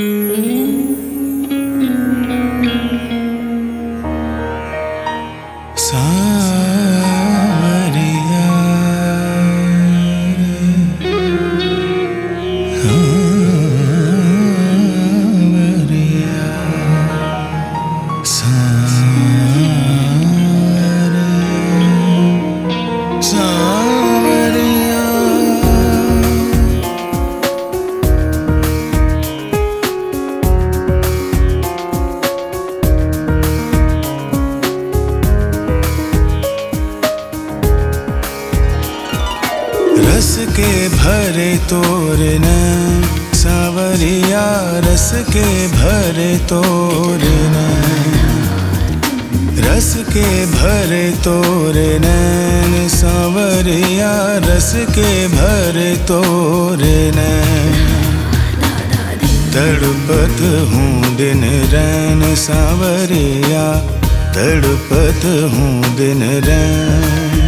रस के भरे तोरण सावरिया रस के भरे तोरण रस के भरे तोरण सावरिया रस के भरे तोरण तड़पत हूँ दिन रैन, सावरिया तड़पत हूँ दिन रैन।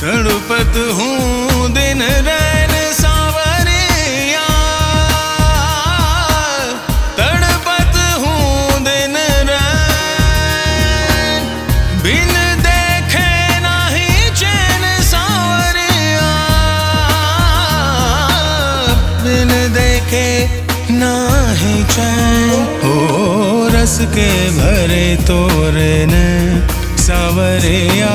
तड़पत हूँ, दिन रैन सावरिया। तड़पत हूँ, दिन रैन बिन देखे नहीं चैन सावरिया। बिन देखे नाही चैन। ओ रस के भरे तोरण सावरिया।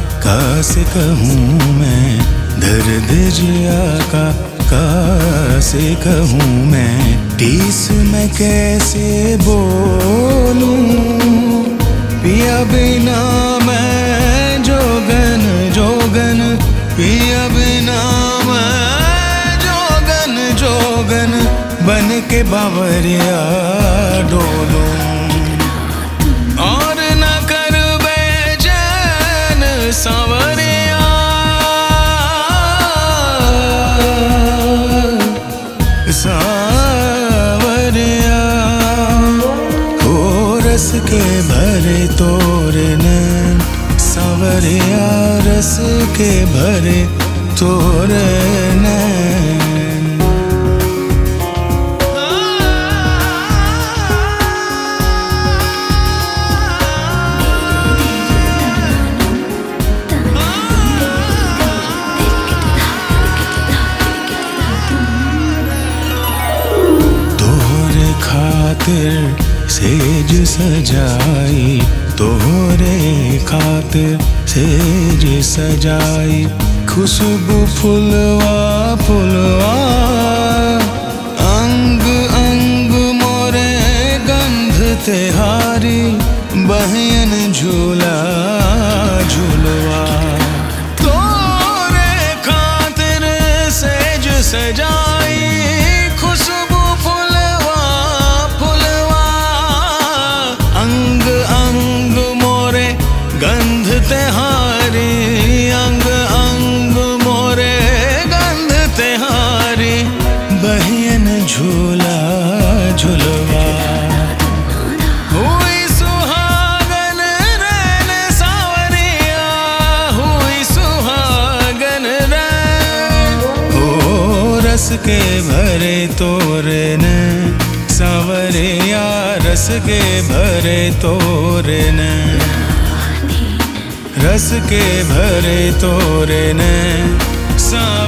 कासे कहूँ मैं, दर्द जिया का कासे कहूँ मैं। टीस मैं कैसे बोलूँ? पिया बिना मैं जोगन जोगन। पिया बिना मैं जोगन जोगन। बन के बावरिया डोलूं। सांवरिया सांवरिया रस के भरे तोरण सांवरिया रस के भरे तोरण खातिर सेज सजाई, तोहरे खातिर सेज सजाई। खुशबू फुलवा फुलवा। अंग अंग मोरे गंध तेहारी बहन झूला, झूलवा। तोरे खातिर सेज सजाई। झूला झुलवा। हुई सुहागन हुई सुहागन रस के भरे तोरण सावरिया रस के भरे तोरण रस के भरे तोरण सावरिया